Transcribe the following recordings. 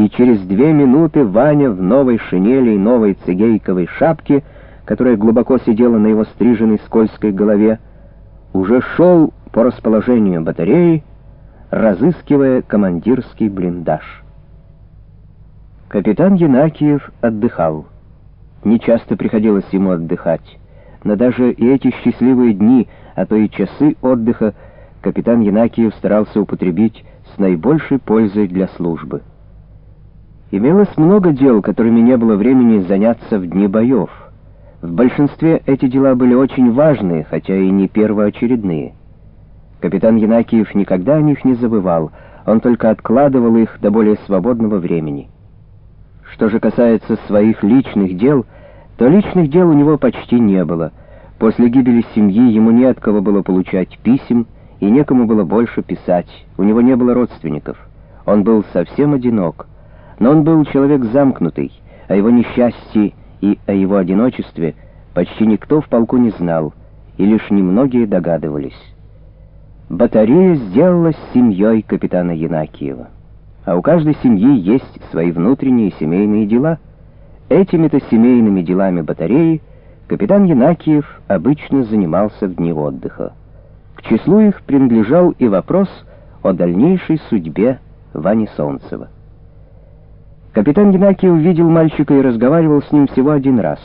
и через две минуты Ваня в новой шинели и новой цигейковой шапке, которая глубоко сидела на его стриженной скользкой голове, уже шел по расположению батареи, разыскивая командирский блиндаж. Капитан Янакиев отдыхал. Нечасто приходилось ему отдыхать, но даже и эти счастливые дни, а то и часы отдыха, капитан Янакиев старался употребить с наибольшей пользой для службы. Имелось много дел, которыми не было времени заняться в дни боев. В большинстве эти дела были очень важные, хотя и не первоочередные. Капитан Янакиев никогда о них не забывал, он только откладывал их до более свободного времени. Что же касается своих личных дел, то личных дел у него почти не было. После гибели семьи ему не от кого было получать писем, и некому было больше писать. У него не было родственников. Он был совсем одинок. Но он был человек замкнутый, о его несчастье и о его одиночестве почти никто в полку не знал, и лишь немногие догадывались. Батарея сделалась семьей капитана Янакиева. А у каждой семьи есть свои внутренние семейные дела. Этими-то семейными делами батареи капитан Янакиев обычно занимался в дни отдыха. К числу их принадлежал и вопрос о дальнейшей судьбе Вани Солнцева. Капитан Геннакий увидел мальчика и разговаривал с ним всего один раз.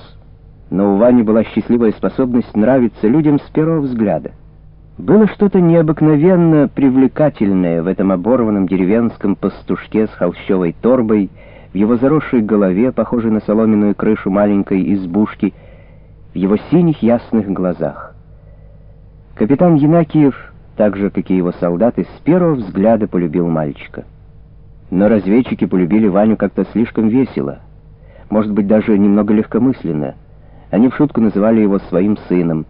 Но у Вани была счастливая способность нравиться людям с первого взгляда. Было что-то необыкновенно привлекательное в этом оборванном деревенском пастушке с холщовой торбой, в его заросшей голове, похожей на соломенную крышу маленькой избушки, в его синих ясных глазах. Капитан Янакиев, так же, как и его солдаты, с первого взгляда полюбил мальчика. Но разведчики полюбили Ваню как-то слишком весело, может быть, даже немного легкомысленно. Они в шутку называли его своим сыном,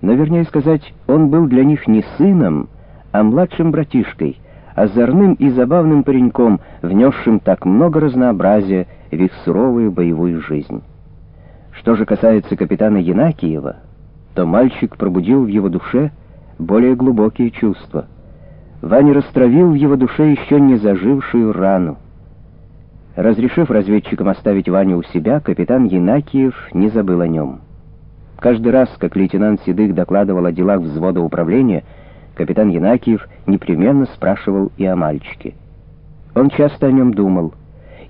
но, вернее сказать, он был для них не сыном, а младшим братишкой, озорным и забавным пареньком, внесшим так много разнообразия в их суровую боевую жизнь. Что же касается капитана Янакиева, то мальчик пробудил в его душе более глубокие чувства — Ваня растравил в его душе еще не зажившую рану. Разрешив разведчикам оставить Ваню у себя, капитан Янакиев не забыл о нем. Каждый раз, как лейтенант Седых докладывал о делах взвода управления, капитан Янакиев непременно спрашивал и о мальчике. Он часто о нем думал,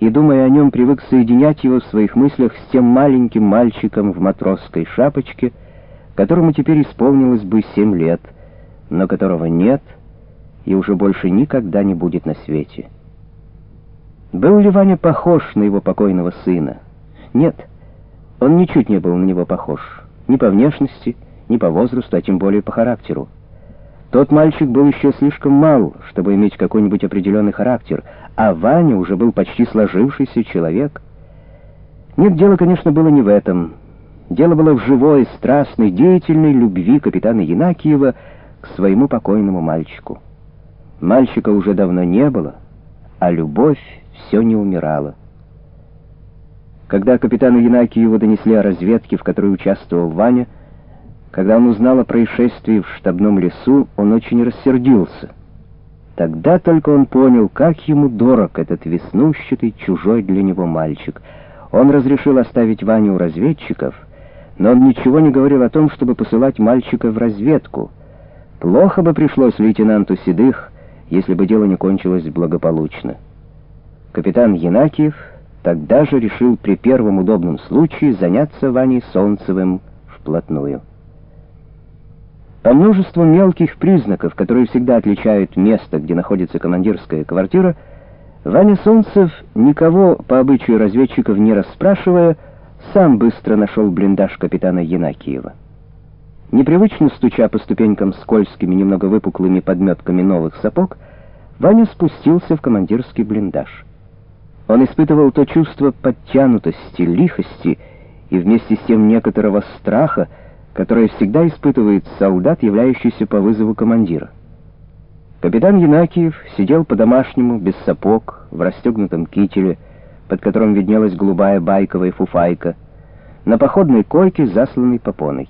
и, думая о нем, привык соединять его в своих мыслях с тем маленьким мальчиком в матросской шапочке, которому теперь исполнилось бы семь лет, но которого нет — и уже больше никогда не будет на свете. Был ли Ваня похож на его покойного сына? Нет, он ничуть не был на него похож. Ни по внешности, ни по возрасту, а тем более по характеру. Тот мальчик был еще слишком мал, чтобы иметь какой-нибудь определенный характер, а Ваня уже был почти сложившийся человек. Нет, дело, конечно, было не в этом. Дело было в живой, страстной, деятельной любви капитана Янакиева к своему покойному мальчику. Мальчика уже давно не было, а любовь все не умирала. Когда капитану Янакиеву донесли о разведке, в которой участвовал Ваня, когда он узнал о происшествии в штабном лесу, он очень рассердился. Тогда только он понял, как ему дорог этот веснущатый, чужой для него мальчик. Он разрешил оставить Ваню у разведчиков, но он ничего не говорил о том, чтобы посылать мальчика в разведку. Плохо бы пришлось лейтенанту Седых, если бы дело не кончилось благополучно. Капитан Янакиев тогда же решил при первом удобном случае заняться Ваней Солнцевым вплотную. По множеству мелких признаков, которые всегда отличают место, где находится командирская квартира, Ваня Солнцев, никого по обычаю разведчиков не расспрашивая, сам быстро нашел блиндаж капитана Янакиева. Непривычно стуча по ступенькам скользкими, немного выпуклыми подметками новых сапог, Ваня спустился в командирский блиндаж. Он испытывал то чувство подтянутости, лихости и вместе с тем некоторого страха, которое всегда испытывает солдат, являющийся по вызову командира. Капитан Янакиев сидел по-домашнему, без сапог, в расстегнутом кителе, под которым виднелась голубая байковая фуфайка, на походной койке, засланной попоной.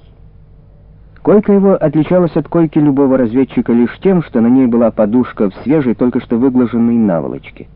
Койка его отличалась от койки любого разведчика лишь тем, что на ней была подушка в свежей, только что выглаженной наволочке.